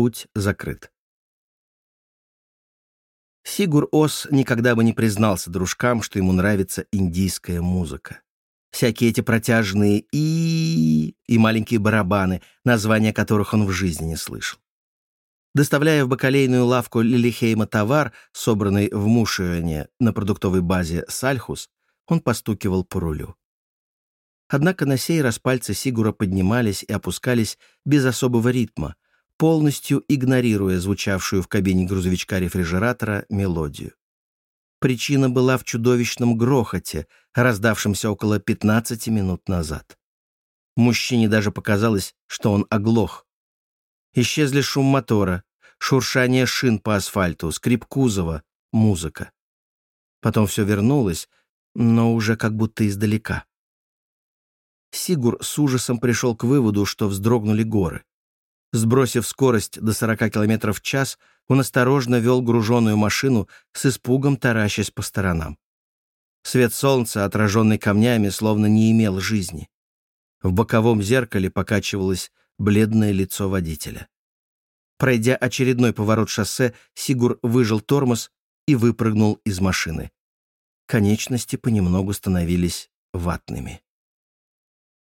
Путь закрыт. Сигур Ос никогда бы не признался дружкам, что ему нравится индийская музыка. Всякие эти протяжные и и маленькие барабаны, названия которых он в жизни не слышал. Доставляя в бакалейную лавку Лилихейма товар, собранный в Мушионе на продуктовой базе Сальхус, он постукивал по рулю. Однако на сей раз пальцы Сигура поднимались и опускались без особого ритма, полностью игнорируя звучавшую в кабине грузовичка-рефрижератора мелодию. Причина была в чудовищном грохоте, раздавшемся около 15 минут назад. Мужчине даже показалось, что он оглох. Исчезли шум мотора, шуршание шин по асфальту, скрип кузова, музыка. Потом все вернулось, но уже как будто издалека. Сигур с ужасом пришел к выводу, что вздрогнули горы. Сбросив скорость до 40 км в час, он осторожно вел груженную машину с испугом таращась по сторонам. Свет солнца, отраженный камнями, словно не имел жизни. В боковом зеркале покачивалось бледное лицо водителя. Пройдя очередной поворот шоссе, Сигур выжил тормоз и выпрыгнул из машины. Конечности понемногу становились ватными.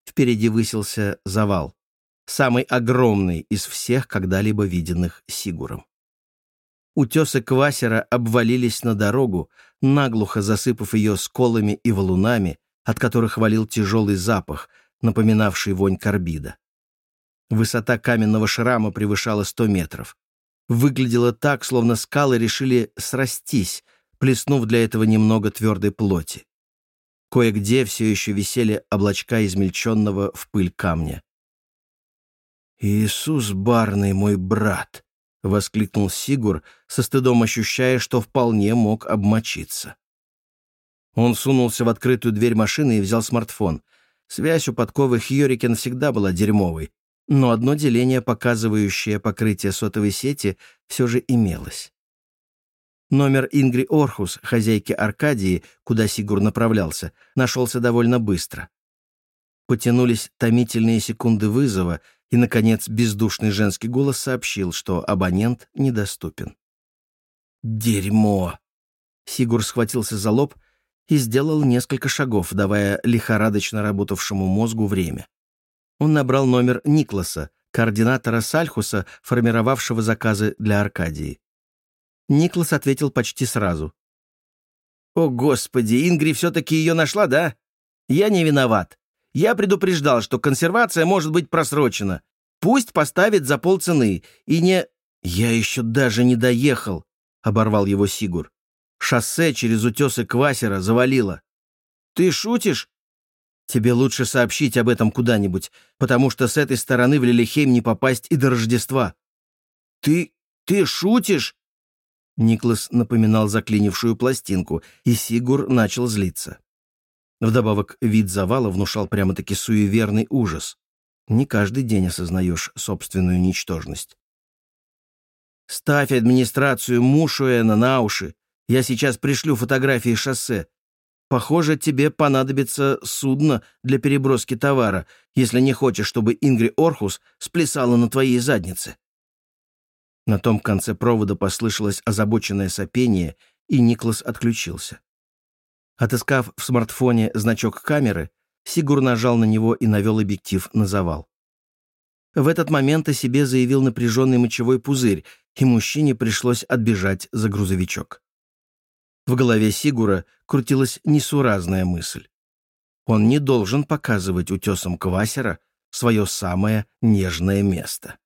Впереди высился завал, самый огромный из всех когда-либо виденных Сигуром. Утесы Квасера обвалились на дорогу, наглухо засыпав ее сколами и валунами, от которых валил тяжелый запах, напоминавший вонь карбида. Высота каменного шрама превышала 100 метров. Выглядело так, словно скалы решили срастись, плеснув для этого немного твердой плоти. Кое-где все еще висели облачка измельченного в пыль камня. «Иисус Барный, мой брат!» — воскликнул Сигур, со стыдом ощущая, что вполне мог обмочиться. Он сунулся в открытую дверь машины и взял смартфон. Связь у подковы Хьюрикен всегда была дерьмовой, но одно деление, показывающее покрытие сотовой сети, все же имелось. Номер Ингри Орхус, хозяйки Аркадии, куда Сигур направлялся, нашелся довольно быстро. Потянулись томительные секунды вызова, и, наконец, бездушный женский голос сообщил, что абонент недоступен. «Дерьмо!» Сигур схватился за лоб и сделал несколько шагов, давая лихорадочно работавшему мозгу время. Он набрал номер Никласа, координатора Сальхуса, формировавшего заказы для Аркадии. Никлас ответил почти сразу. «О, Господи, Ингри все-таки ее нашла, да? Я не виноват. Я предупреждал, что консервация может быть просрочена. Пусть поставит за полцены. И не... Я еще даже не доехал, — оборвал его Сигур. Шоссе через утесы Квасера завалило. Ты шутишь? Тебе лучше сообщить об этом куда-нибудь, потому что с этой стороны в Лилихейм не попасть и до Рождества. Ты... ты шутишь? Никлас напоминал заклинившую пластинку, и Сигур начал злиться. Вдобавок, вид завала внушал прямо-таки суеверный ужас. Не каждый день осознаешь собственную ничтожность. «Ставь администрацию Мушуэна на уши. Я сейчас пришлю фотографии шоссе. Похоже, тебе понадобится судно для переброски товара, если не хочешь, чтобы Ингри Орхус сплясала на твоей заднице». На том конце провода послышалось озабоченное сопение, и Никлас отключился. Отыскав в смартфоне значок камеры, Сигур нажал на него и навел объектив на завал. В этот момент о себе заявил напряженный мочевой пузырь, и мужчине пришлось отбежать за грузовичок. В голове Сигура крутилась несуразная мысль. Он не должен показывать утесам Квасера свое самое нежное место.